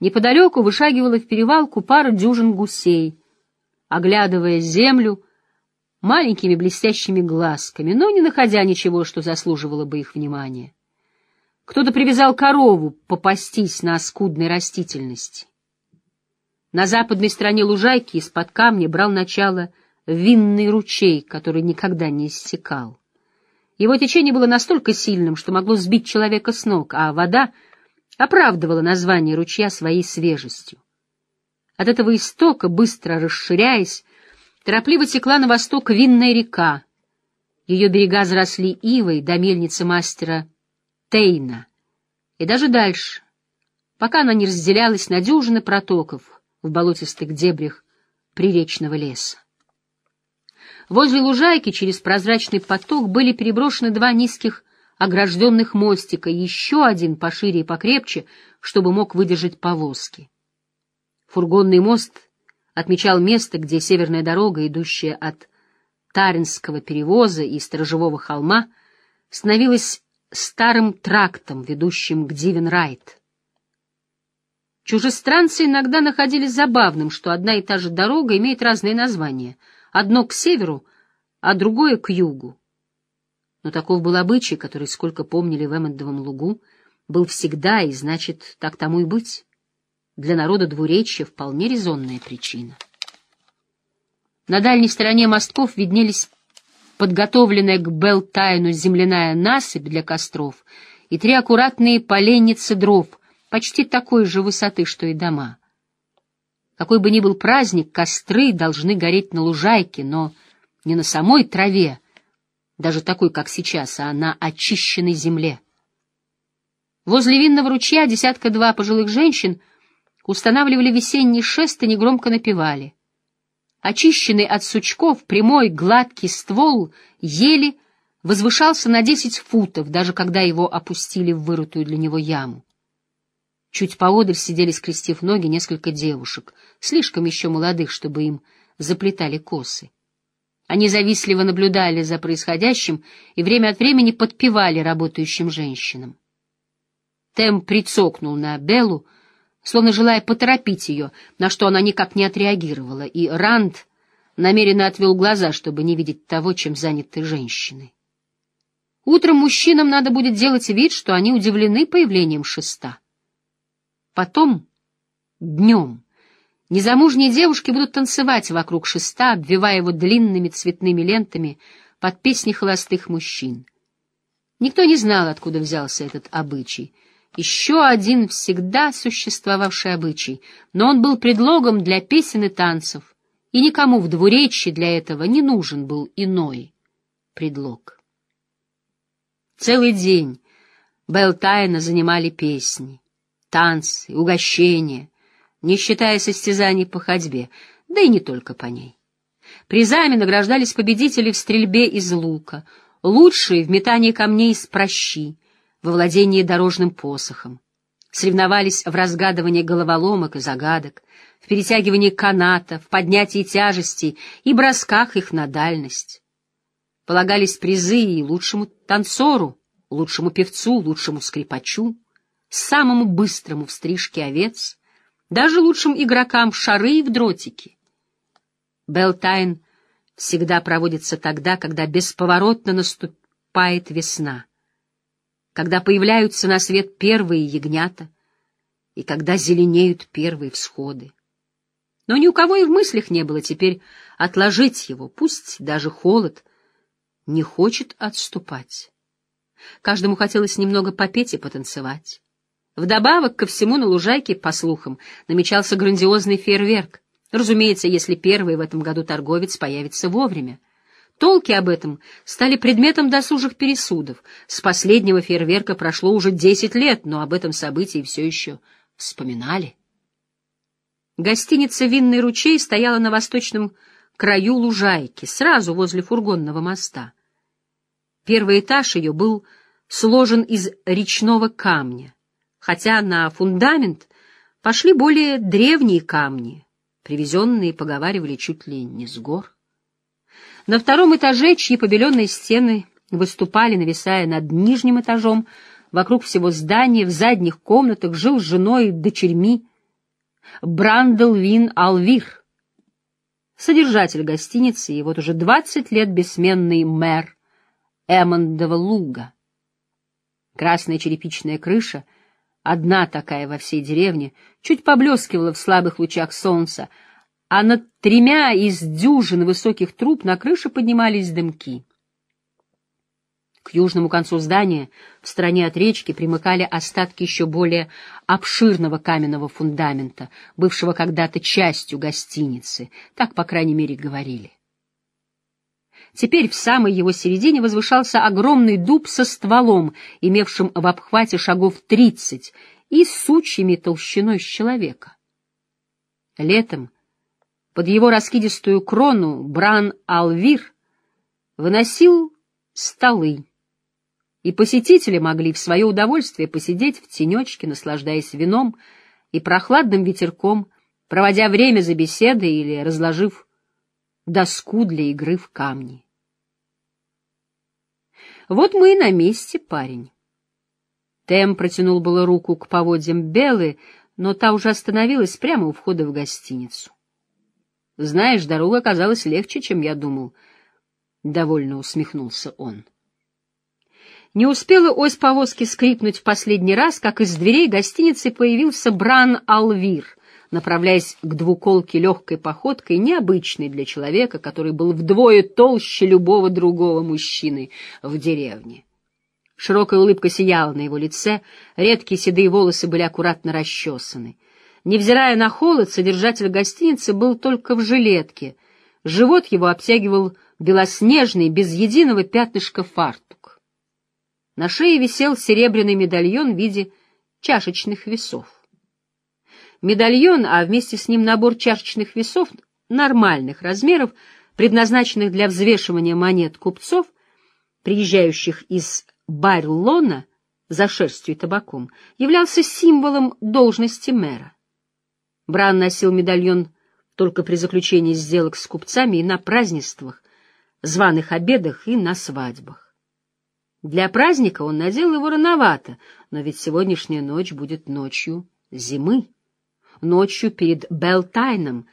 Неподалеку вышагивала в перевалку пара дюжин гусей, оглядывая землю маленькими блестящими глазками, но не находя ничего, что заслуживало бы их внимания. Кто-то привязал корову попастись на скудной растительности. На западной стороне лужайки из-под камня брал начало винный ручей, который никогда не иссякал. Его течение было настолько сильным, что могло сбить человека с ног, а вода оправдывала название ручья своей свежестью. От этого истока, быстро расширяясь, торопливо текла на восток винная река. Ее берега заросли ивой до мельницы мастера Тейна, и даже дальше, пока она не разделялась на дюжины протоков в болотистых дебрях приречного леса. Возле лужайки через прозрачный поток были переброшены два низких огражденных мостика, еще один пошире и покрепче, чтобы мог выдержать повозки. Фургонный мост отмечал место, где северная дорога, идущая от Таринского перевоза и Сторожевого холма, становилась старым трактом, ведущим к Дивенрайт. Чужестранцы иногда находили забавным, что одна и та же дорога имеет разные названия, одно к северу, а другое к югу. Но таков был обычай, который, сколько помнили в Эммондовом лугу, был всегда, и значит, так тому и быть. Для народа двуречья вполне резонная причина. На дальней стороне мостков виднелись подготовленная к Белтайну земляная насыпь для костров и три аккуратные поленницы дров, почти такой же высоты, что и дома. Какой бы ни был праздник, костры должны гореть на лужайке, но не на самой траве, даже такой, как сейчас, а на очищенной земле. Возле винного ручья десятка-два пожилых женщин устанавливали весенний шест и негромко напевали. Очищенный от сучков прямой гладкий ствол ели возвышался на десять футов, даже когда его опустили в вырытую для него яму. Чуть поодаль сидели, скрестив ноги, несколько девушек, слишком еще молодых, чтобы им заплетали косы. Они завистливо наблюдали за происходящим и время от времени подпевали работающим женщинам. Тем прицокнул на Беллу, словно желая поторопить ее, на что она никак не отреагировала, и Ранд намеренно отвел глаза, чтобы не видеть того, чем заняты женщины. Утром мужчинам надо будет делать вид, что они удивлены появлением шеста. Потом, днем, незамужние девушки будут танцевать вокруг шеста, обвивая его длинными цветными лентами под песни холостых мужчин. Никто не знал, откуда взялся этот обычай — еще один всегда существовавший обычай, но он был предлогом для песен и танцев, и никому в двуречье для этого не нужен был иной предлог. Целый день Белтайна занимали песни, танцы, угощения, не считая состязаний по ходьбе, да и не только по ней. Призами награждались победители в стрельбе из лука, лучшие в метании камней из прощи, во владении дорожным посохом. Соревновались в разгадывании головоломок и загадок, в перетягивании каната, в поднятии тяжестей и бросках их на дальность. Полагались призы и лучшему танцору, лучшему певцу, лучшему скрипачу, самому быстрому в стрижке овец, даже лучшим игрокам шары в дротики. Белтайн всегда проводится тогда, когда бесповоротно наступает весна когда появляются на свет первые ягнята и когда зеленеют первые всходы. Но ни у кого и в мыслях не было теперь отложить его, пусть даже холод не хочет отступать. Каждому хотелось немного попеть и потанцевать. Вдобавок ко всему на лужайке, по слухам, намечался грандиозный фейерверк. Разумеется, если первый в этом году торговец появится вовремя. Толки об этом стали предметом досужих пересудов. С последнего фейерверка прошло уже десять лет, но об этом событии все еще вспоминали. Гостиница «Винный ручей» стояла на восточном краю лужайки, сразу возле фургонного моста. Первый этаж ее был сложен из речного камня, хотя на фундамент пошли более древние камни, привезенные, поговаривали, чуть ли не с гор. На втором этаже, чьи побеленные стены выступали, нависая над нижним этажом, вокруг всего здания, в задних комнатах жил с женой и дочерьми Брандлвин Алвир, содержатель гостиницы и вот уже двадцать лет бессменный мэр Эммондова луга. Красная черепичная крыша, одна такая во всей деревне, чуть поблескивала в слабых лучах солнца, а над тремя из дюжин высоких труб на крыше поднимались дымки. К южному концу здания, в стороне от речки, примыкали остатки еще более обширного каменного фундамента, бывшего когда-то частью гостиницы, так, по крайней мере, говорили. Теперь в самой его середине возвышался огромный дуб со стволом, имевшим в обхвате шагов тридцать и сучьями толщиной с человека. Летом под его раскидистую крону Бран-Алвир выносил столы, и посетители могли в свое удовольствие посидеть в тенечке, наслаждаясь вином и прохладным ветерком, проводя время за беседой или разложив доску для игры в камни. Вот мы и на месте, парень. Тем протянул было руку к поводьям Белы, но та уже остановилась прямо у входа в гостиницу. Знаешь, дорога оказалась легче, чем я думал. Довольно усмехнулся он. Не успела ось повозки скрипнуть в последний раз, как из дверей гостиницы появился Бран Алвир, направляясь к двуколке легкой походкой, необычной для человека, который был вдвое толще любого другого мужчины в деревне. Широкая улыбка сияла на его лице, редкие седые волосы были аккуратно расчесаны. Невзирая на холод, содержатель гостиницы был только в жилетке. Живот его обтягивал белоснежный, без единого пятнышка фартук. На шее висел серебряный медальон в виде чашечных весов. Медальон, а вместе с ним набор чашечных весов нормальных размеров, предназначенных для взвешивания монет купцов, приезжающих из Байрлона за шерстью и табаком, являлся символом должности мэра. Бран носил медальон только при заключении сделок с купцами и на празднествах, званых обедах и на свадьбах. Для праздника он надел его рановато, но ведь сегодняшняя ночь будет ночью зимы, ночью перед Белтайном,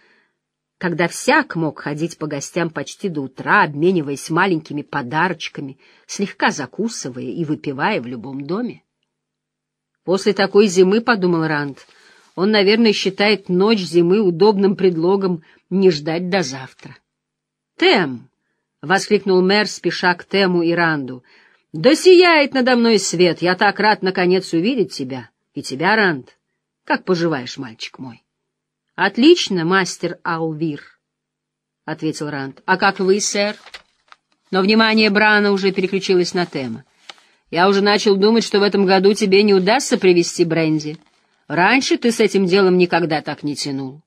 когда всяк мог ходить по гостям почти до утра, обмениваясь маленькими подарочками, слегка закусывая и выпивая в любом доме. После такой зимы, — подумал Ранд, — он, наверное, считает ночь зимы удобным предлогом не ждать до завтра. — Тем! — воскликнул мэр, спеша к Тему и Ранду — да сияет надо мной свет, я так рад наконец увидеть тебя. И тебя, Ранд. Как поживаешь, мальчик мой? — Отлично, мастер Алвир, — ответил Ранд. — А как вы, сэр? Но внимание Брана уже переключилось на тему. Я уже начал думать, что в этом году тебе не удастся привезти бренди. Раньше ты с этим делом никогда так не тянул.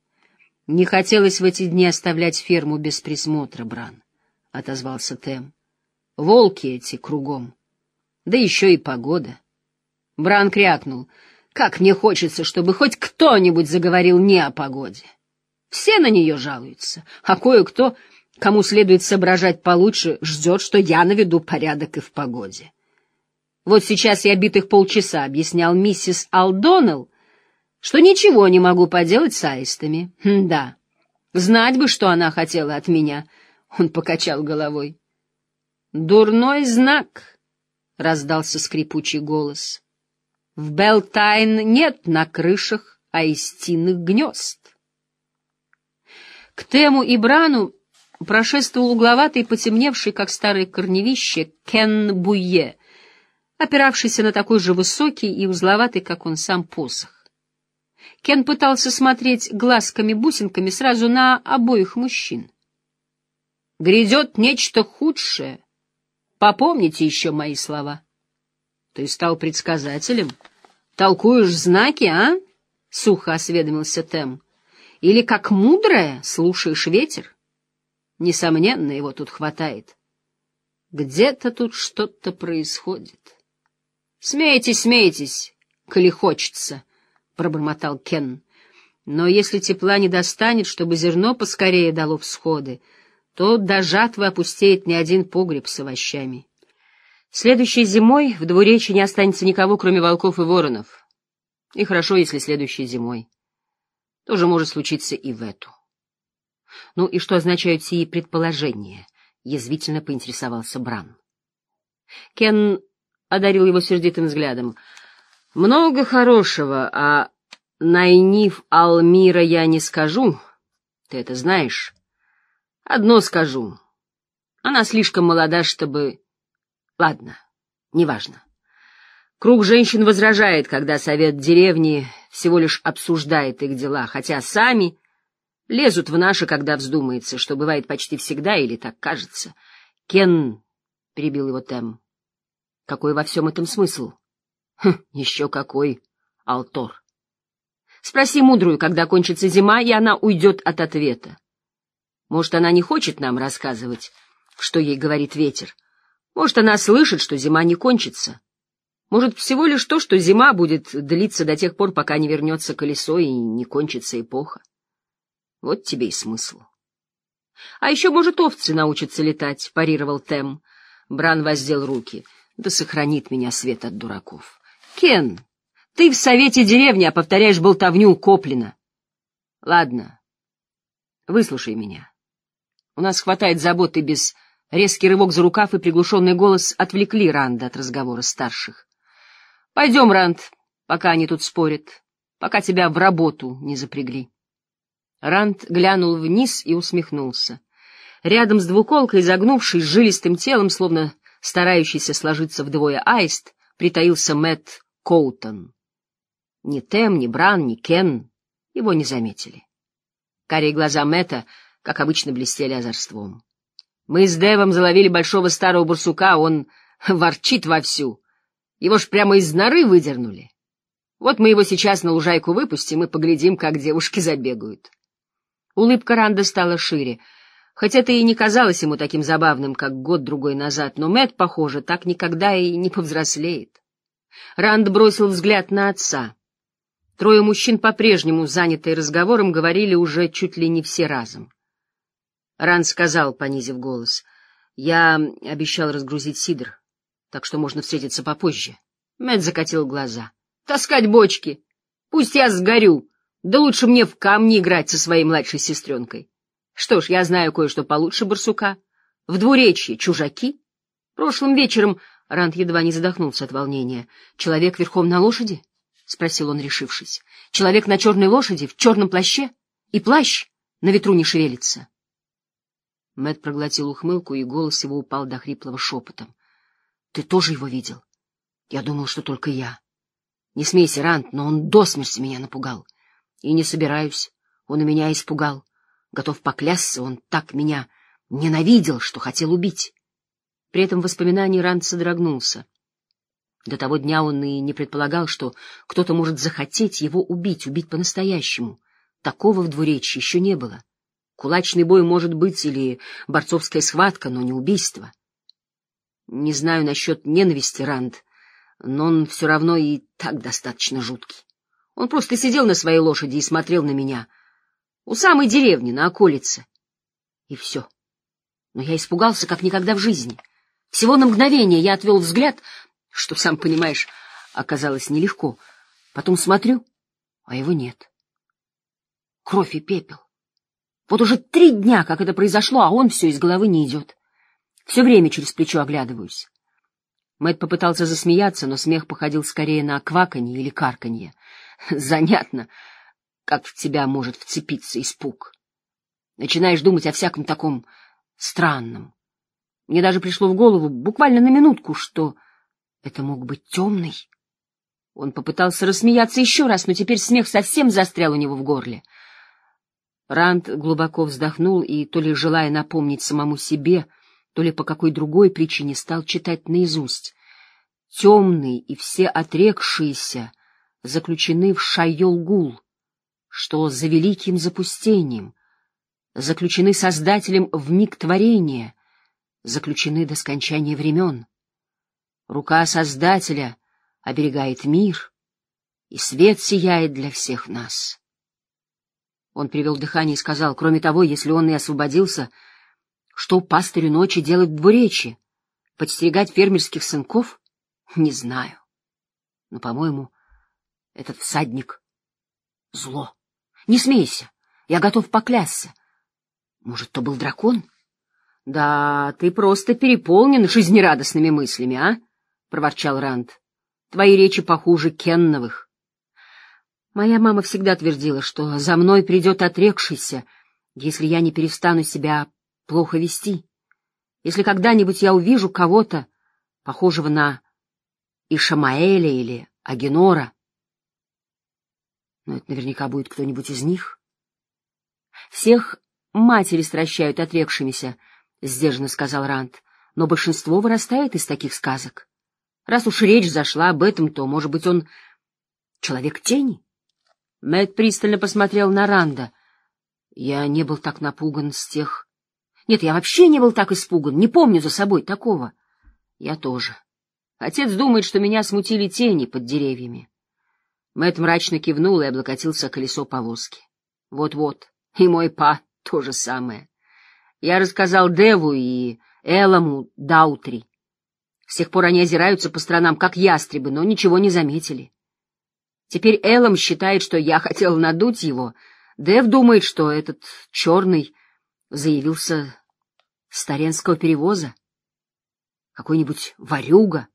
Не хотелось в эти дни оставлять ферму без присмотра, Бран, — отозвался Тем. Волки эти кругом. Да еще и погода. Бран крякнул. Как мне хочется, чтобы хоть кто-нибудь заговорил не о погоде. Все на нее жалуются, а кое-кто, кому следует соображать получше, ждет, что я наведу порядок и в погоде. Вот сейчас я битых полчаса объяснял миссис Алдоннелл, что ничего не могу поделать с аистами. Хм, да, знать бы, что она хотела от меня. Он покачал головой. Дурной знак. — раздался скрипучий голос. «В Белтайн нет на крышах аистиных гнезд». К Тему и Брану прошествовал угловатый, потемневший, как старое корневище, Кен Буе, опиравшийся на такой же высокий и узловатый, как он сам, посох. Кен пытался смотреть глазками-бусинками сразу на обоих мужчин. «Грядет нечто худшее», Попомните еще мои слова. Ты стал предсказателем? Толкуешь знаки, а? Сухо осведомился Тем. Или как мудрая слушаешь ветер? Несомненно, его тут хватает. Где-то тут что-то происходит. Смейтесь, смейтесь, коли хочется, пробормотал Кен. Но если тепла не достанет, чтобы зерно поскорее дало всходы, то до жатвы опустеет не один погреб с овощами. Следующей зимой в двуречи не останется никого, кроме волков и воронов. И хорошо, если следующей зимой. тоже может случиться и в эту. Ну и что означают сии предположения? Язвительно поинтересовался Бран. Кен одарил его сердитым взглядом. Много хорошего, а Найниф Алмира я не скажу. Ты это знаешь. Одно скажу. Она слишком молода, чтобы... Ладно, неважно. Круг женщин возражает, когда совет деревни всего лишь обсуждает их дела, хотя сами лезут в наши, когда вздумается, что бывает почти всегда, или так кажется. Кен, — перебил его Тем, — какой во всем этом смысл? Хм, еще какой, Алтор. Спроси мудрую, когда кончится зима, и она уйдет от ответа. Может, она не хочет нам рассказывать, что ей говорит ветер. Может, она слышит, что зима не кончится. Может, всего лишь то, что зима будет длиться до тех пор, пока не вернется колесо и не кончится эпоха. Вот тебе и смысл. — А еще, может, овцы научатся летать, — парировал Тем. Бран воздел руки. — Да сохранит меня свет от дураков. — Кен, ты в совете деревни, а повторяешь болтовню Коплина. — Ладно, выслушай меня. У нас хватает заботы без... Резкий рывок за рукав и приглушенный голос отвлекли Ранда от разговора старших. — Пойдем, Ранд, пока они тут спорят, пока тебя в работу не запрягли. Ранд глянул вниз и усмехнулся. Рядом с двуколкой, изогнувшись жилистым телом, словно старающийся сложиться вдвое аист, притаился Мэтт Коутон. Ни Тем, ни Бран, ни Кен его не заметили. Карие глаза Мэтта, как обычно, блестели озорством. Мы с Девом заловили большого старого барсука, он ворчит вовсю. Его ж прямо из норы выдернули. Вот мы его сейчас на лужайку выпустим и поглядим, как девушки забегают. Улыбка Ранда стала шире. Хоть это и не казалось ему таким забавным, как год-другой назад, но Мэт, похоже, так никогда и не повзрослеет. Ранд бросил взгляд на отца. Трое мужчин, по-прежнему занятые разговором, говорили уже чуть ли не все разом. Ранд сказал, понизив голос, — Я обещал разгрузить Сидр, так что можно встретиться попозже. Мэт закатил глаза. — Таскать бочки! Пусть я сгорю! Да лучше мне в камни играть со своей младшей сестренкой. Что ж, я знаю кое-что получше барсука. В двуречье чужаки. Прошлым вечером Ранд едва не задохнулся от волнения. Человек верхом на лошади? — спросил он, решившись. — Человек на черной лошади, в черном плаще? И плащ на ветру не шевелится. Мэт проглотил ухмылку, и голос его упал до хриплого шепотом. — Ты тоже его видел? Я думал, что только я. Не смейся, Ранд, но он до смерти меня напугал. — и не собираюсь. Он и меня испугал. Готов поклясться, он так меня ненавидел, что хотел убить. При этом воспоминании Ранд содрогнулся. До того дня он и не предполагал, что кто-то может захотеть его убить, убить по-настоящему. Такого в двуречье еще не было. Кулачный бой может быть или борцовская схватка, но не убийство. Не знаю насчет ненависти, Ранд, но он все равно и так достаточно жуткий. Он просто сидел на своей лошади и смотрел на меня. У самой деревни, на околице. И все. Но я испугался, как никогда в жизни. Всего на мгновение я отвел взгляд, что, сам понимаешь, оказалось нелегко. Потом смотрю, а его нет. Кровь и пепел. Вот уже три дня, как это произошло, а он все из головы не идет. Все время через плечо оглядываюсь. Мэтт попытался засмеяться, но смех походил скорее на кваканье или карканье. Занятно, как в тебя может вцепиться испуг. Начинаешь думать о всяком таком странном. Мне даже пришло в голову буквально на минутку, что это мог быть темный. Он попытался рассмеяться еще раз, но теперь смех совсем застрял у него в горле. Ранд глубоко вздохнул и, то ли желая напомнить самому себе, то ли по какой другой причине, стал читать наизусть. Темный и все отрекшиеся заключены в Шайол-Гул, что за великим запустением, заключены Создателем в миг творения, заключены до скончания времен. Рука Создателя оберегает мир, и свет сияет для всех нас. Он привел дыхание и сказал, кроме того, если он и освободился, что пастырю ночи делать в двуречье? Подстерегать фермерских сынков? Не знаю. Но, по-моему, этот всадник — зло. Не смейся, я готов поклясться. Может, то был дракон? — Да, ты просто переполнен жизнерадостными мыслями, а? — проворчал Ранд. — Твои речи похуже Кенновых. Моя мама всегда твердила, что за мной придет отрекшийся, если я не перестану себя плохо вести. Если когда-нибудь я увижу кого-то, похожего на Ишамаэля или Агенора, но это наверняка будет кто-нибудь из них. Всех матери стращают отрекшимися, — сдержанно сказал Рант, — но большинство вырастает из таких сказок. Раз уж речь зашла об этом, то, может быть, он человек тени? Мэтт пристально посмотрел на Ранда. Я не был так напуган с тех... Нет, я вообще не был так испуган, не помню за собой такого. Я тоже. Отец думает, что меня смутили тени под деревьями. Мэтт мрачно кивнул и облокотился о колесо повозки. Вот-вот, и мой па то же самое. Я рассказал Деву и Эламу Даутри. С тех пор они озираются по сторонам, как ястребы, но ничего не заметили. Теперь Элам считает, что я хотел надуть его. Дев думает, что этот черный заявился с Таренского перевоза. Какой-нибудь варюга,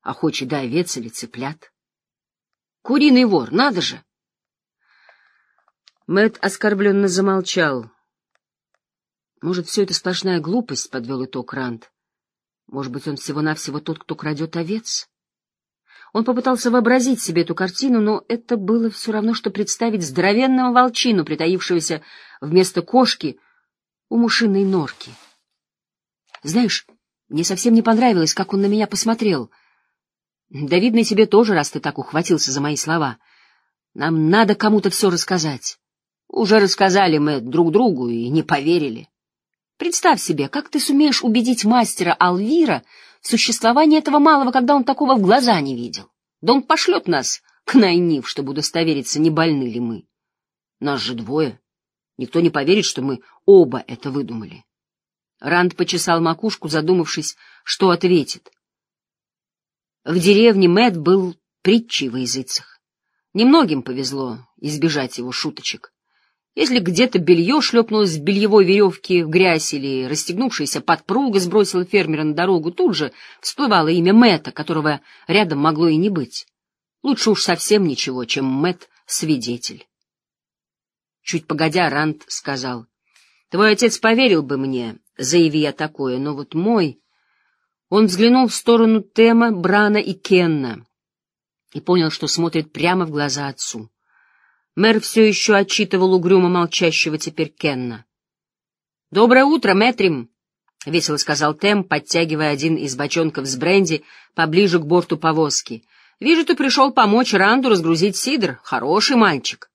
охочий до овец или цыплят. Куриный вор, надо же! Мэт оскорбленно замолчал. Может, все это сплошная глупость, — подвел итог Ранд. Может быть, он всего-навсего тот, кто крадет овец? Он попытался вообразить себе эту картину, но это было все равно, что представить здоровенного волчину, притаившегося вместо кошки у мушиной норки. Знаешь, мне совсем не понравилось, как он на меня посмотрел — да видно тебе тоже, раз ты так ухватился за мои слова. Нам надо кому-то все рассказать. Уже рассказали мы друг другу и не поверили. Представь себе, как ты сумеешь убедить мастера Алвира в существовании этого малого, когда он такого в глаза не видел? Да он пошлет нас к Найнив, чтобы удостовериться, не больны ли мы. Нас же двое. Никто не поверит, что мы оба это выдумали. Ранд почесал макушку, задумавшись, что ответит. В деревне Мэт был притчей во языцах. Немногим повезло избежать его шуточек. Если где-то белье шлепнулось в бельевой веревке в грязь или расстегнувшаяся подпруга сбросила фермера на дорогу, тут же всплывало имя Мэтта, которого рядом могло и не быть. Лучше уж совсем ничего, чем Мэт свидетель. Чуть погодя, Ранд сказал, — Твой отец поверил бы мне, заяви я такое, но вот мой... Он взглянул в сторону Тема, Брана и Кенна и понял, что смотрит прямо в глаза отцу. Мэр все еще отчитывал угрюмо молчащего теперь Кенна. — Доброе утро, Мэтрим! — весело сказал Тем, подтягивая один из бочонков с бренди поближе к борту повозки. — Вижу, ты пришел помочь Ранду разгрузить сидр. Хороший мальчик.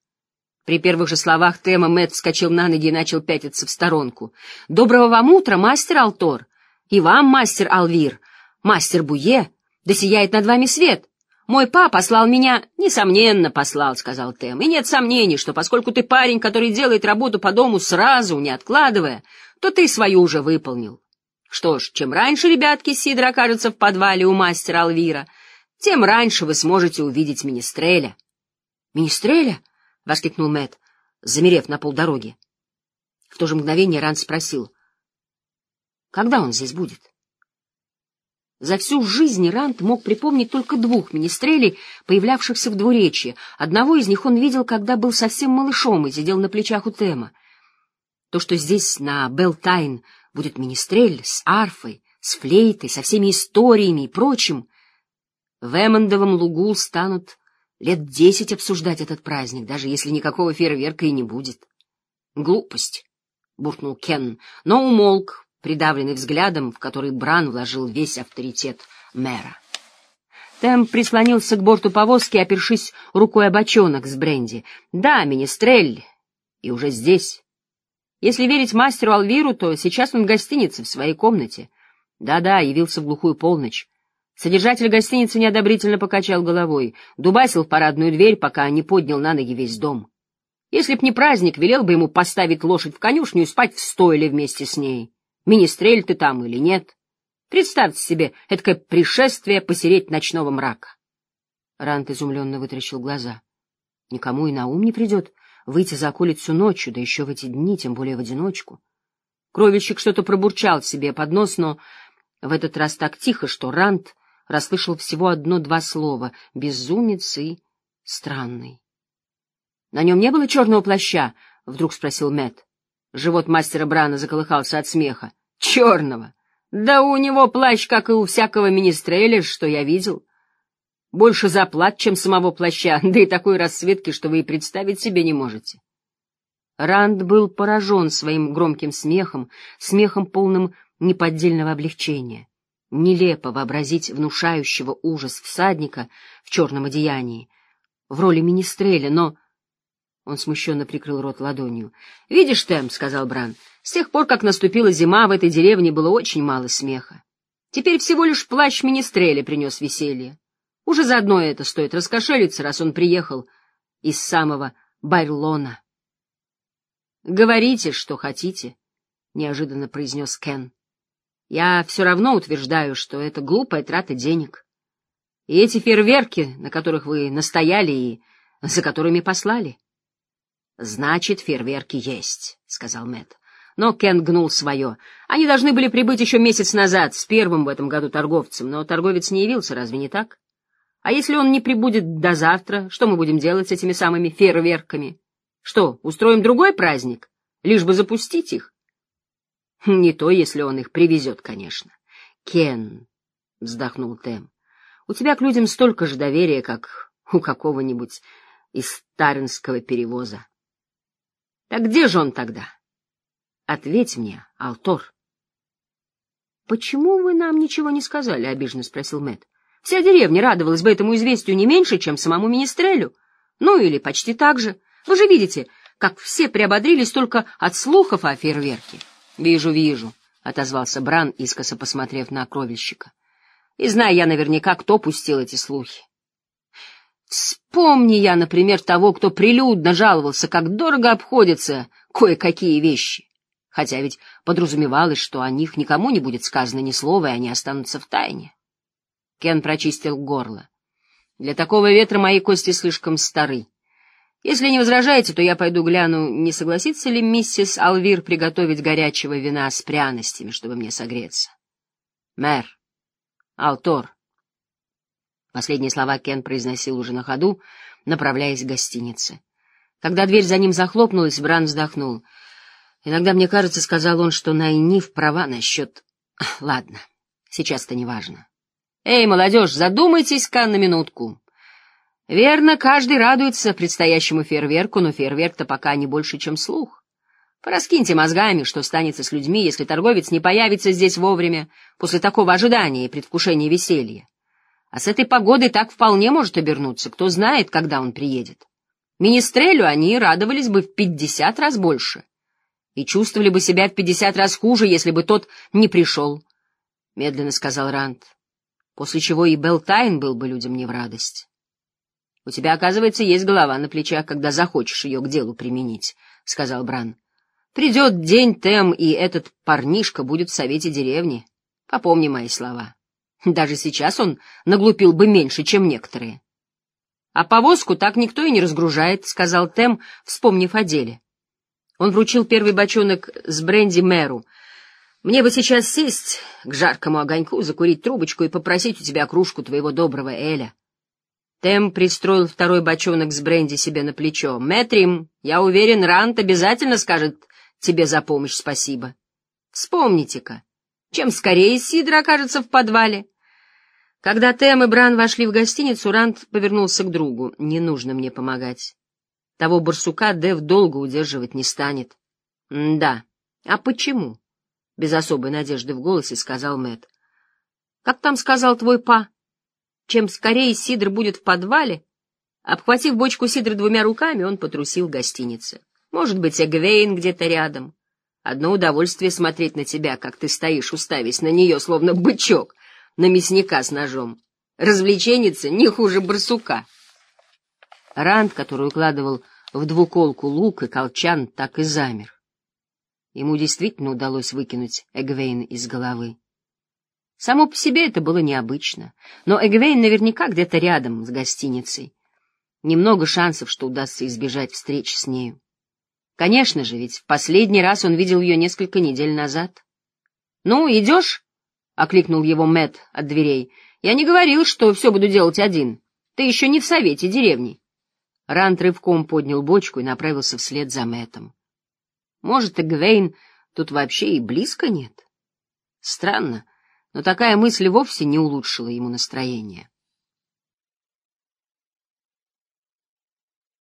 При первых же словах Тема Мэтт вскочил на ноги и начал пятиться в сторонку. — Доброго вам утра, мастер Алтор! И вам, мастер Алвир, мастер Буе, да сияет над вами свет. Мой папа послал меня, несомненно послал, — сказал Тем. И нет сомнений, что поскольку ты парень, который делает работу по дому сразу, не откладывая, то ты свою уже выполнил. Что ж, чем раньше ребятки Сидра окажутся в подвале у мастера Алвира, тем раньше вы сможете увидеть Министреля. — Министреля? — воскликнул Мэт, замерев на полдороги. В то же мгновение Ран спросил — когда он здесь будет? За всю жизнь Рант мог припомнить только двух министрелей, появлявшихся в двуречье. Одного из них он видел, когда был совсем малышом и сидел на плечах у Тема. То, что здесь, на Белтайн, будет министрель с арфой, с флейтой, со всеми историями и прочим, в Эммондовом лугу станут лет десять обсуждать этот праздник, даже если никакого фейерверка и не будет. — Глупость, — буркнул Кен, но умолк, придавленный взглядом, в который Бран вложил весь авторитет мэра. Тэм прислонился к борту повозки, опершись рукой о бочонок с бренди. «Да, министрель, и уже здесь. Если верить мастеру Алвиру, то сейчас он в гостинице, в своей комнате. Да-да, явился в глухую полночь. Содержатель гостиницы неодобрительно покачал головой, дубасил в парадную дверь, пока не поднял на ноги весь дом. Если б не праздник, велел бы ему поставить лошадь в конюшню и спать в стойле вместе с ней министрель ты там или нет. Представьте себе эткое пришествие посереть ночного мрака. Рант изумленно вытрящил глаза. Никому и на ум не придет выйти за околицу ночью, да еще в эти дни, тем более в одиночку. Кровельщик что-то пробурчал себе под нос, но в этот раз так тихо, что Рант расслышал всего одно-два слова — «безумец» и «странный». — На нем не было черного плаща? — вдруг спросил Мэт. Живот мастера Брана заколыхался от смеха. — Черного! Да у него плащ, как и у всякого министреля, что я видел. Больше заплат, чем самого плаща, да и такой расцветки, что вы и представить себе не можете. Ранд был поражен своим громким смехом, смехом полным неподдельного облегчения. Нелепо вообразить внушающего ужас всадника в черном одеянии, в роли министреля, но... Он смущенно прикрыл рот ладонью. — Видишь, Тэм, — сказал Бран, — с тех пор, как наступила зима, в этой деревне было очень мало смеха. Теперь всего лишь плащ министреля принес веселье. Уже заодно это стоит раскошелиться, раз он приехал из самого Байрлона. — Говорите, что хотите, — неожиданно произнес Кен. — Я все равно утверждаю, что это глупая трата денег. И эти фейерверки, на которых вы настояли и за которыми послали. — Значит, фейерверки есть, — сказал Мэтт. Но Кен гнул свое. Они должны были прибыть еще месяц назад с первым в этом году торговцем, но торговец не явился, разве не так? А если он не прибудет до завтра, что мы будем делать с этими самыми фейерверками? Что, устроим другой праздник, лишь бы запустить их? Не то, если он их привезет, конечно. Кен, — вздохнул Тэм, — у тебя к людям столько же доверия, как у какого-нибудь из Таринского перевоза. Так где же он тогда? Ответь мне, Алтор. — Почему вы нам ничего не сказали? — обиженно спросил Мэтт. Вся деревня радовалась бы этому известию не меньше, чем самому министрелю. Ну, или почти так же. Вы же видите, как все приободрились только от слухов о фейерверке. — Вижу, вижу, — отозвался Бран, искоса посмотрев на кровельщика. — И знаю я наверняка, кто пустил эти слухи. Вспомни я, например, того, кто прилюдно жаловался, как дорого обходятся кое-какие вещи. Хотя ведь подразумевалось, что о них никому не будет сказано ни слова, и они останутся в тайне. Кен прочистил горло. Для такого ветра мои кости слишком стары. Если не возражаете, то я пойду гляну, не согласится ли миссис Алвир приготовить горячего вина с пряностями, чтобы мне согреться. Мэр, Алтор. Последние слова Кен произносил уже на ходу, направляясь к гостинице. Когда дверь за ним захлопнулась, Бран вздохнул. Иногда мне кажется, — сказал он, — что Найниф права насчет... Ладно, сейчас это не важно. Эй, молодежь, задумайтесь-ка на минутку. Верно, каждый радуется предстоящему фейерверку, но фейерверк-то пока не больше, чем слух. Пораскиньте мозгами, что станется с людьми, если торговец не появится здесь вовремя, после такого ожидания и предвкушения веселья. А с этой погодой так вполне может обернуться, кто знает, когда он приедет. Министрелю они радовались бы в пятьдесят раз больше и чувствовали бы себя в пятьдесят раз хуже, если бы тот не пришел, — медленно сказал Ранд после чего и Белтайн был бы людям не в радость. — У тебя, оказывается, есть голова на плечах, когда захочешь ее к делу применить, — сказал Бран. — Придет день, Тем, и этот парнишка будет в совете деревни. Попомни мои слова. Даже сейчас он наглупил бы меньше, чем некоторые. — А повозку так никто и не разгружает, — сказал Тем, вспомнив о деле. Он вручил первый бочонок с бренди мэру — мне бы сейчас сесть к жаркому огоньку, закурить трубочку и попросить у тебя кружку твоего доброго Эля. Тем пристроил второй бочонок с бренди себе на плечо. Мэтрим, я уверен, Рант обязательно скажет тебе за помощь спасибо. Вспомните-ка, чем скорее Сидор окажется в подвале. Когда Тем и Бран вошли в гостиницу, Рант повернулся к другу. Не нужно мне помогать. Того барсука Дев долго удерживать не станет. — Да. А почему? без особой надежды в голосе сказал Мэт. Как там сказал твой па? Чем скорее Сидр будет в подвале? Обхватив бочку Сидра двумя руками, он потрусил в гостинице. Может быть, Эгвейн где-то рядом. Одно удовольствие смотреть на тебя, как ты стоишь, уставясь на нее, словно бычок, на мясника с ножом. Развлеченница не хуже барсука. Ранд, который укладывал в двуколку лук и колчан, так и замер. Ему действительно удалось выкинуть Эгвейн из головы. Само по себе это было необычно, но Эгвейн наверняка где-то рядом с гостиницей. Немного шансов, что удастся избежать встречи с нею. Конечно же, ведь в последний раз он видел ее несколько недель назад. — Ну, идешь? — окликнул его Мэт от дверей. — Я не говорил, что все буду делать один. Ты еще не в совете деревни. Рант рывком поднял бочку и направился вслед за Мэтом. Может, и Гвейн тут вообще и близко нет? Странно, но такая мысль вовсе не улучшила ему настроение.